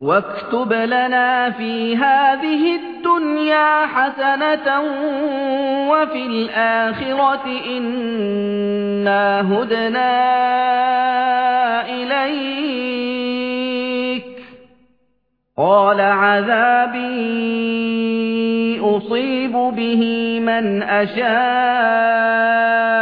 وَاكْتُبْ لَنَا فِي هَٰذِهِ الدُّنْيَا حَسَنَةً وَفِي الْآخِرَةِ إِنَّا هُدْنَا إِلَيْكَ ۚ. قَالَ عَذَابِي أُصِيبُ بِهِ مَنْ أَشَاءُ.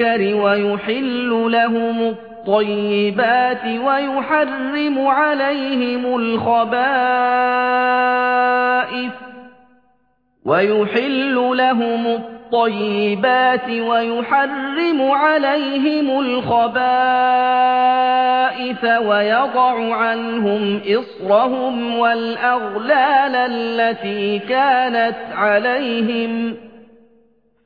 الْمُنكَرِ وَيُحِلُّ لَهُمُ الطَّيِّبَاتِ وَيُحَرِّمُ عَلَيْهِمُ الْخَبَائِثَ وَيَضَعُ عَنْهُمْ إِصْرَهُمْ وَالْأَغْلَالَ الَّتِي كَانَتْ عَلَيْهِمْ ۚ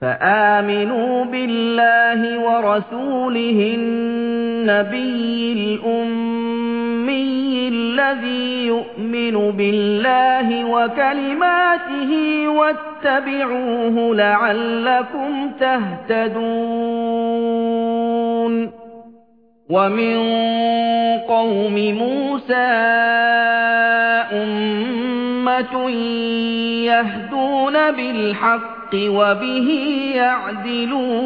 فَآمِنُوا بِاللَّهِ وَرَسُولِهِ النَّبِيِّ الْأُمِّيِّ الَّذِي يُؤْمِنُ بِاللَّهِ وَكَلِمَاتِهِ وَاتَّبِعُوهُ لَعَلَّكُمْ تَهْتَدُونَ. وَمِن قَوْمِ مُوسَىٰ أُمَّةٌ يَهْدُونَ بِالْحَقِّ وَبِهِ يَعْدِلُونَ.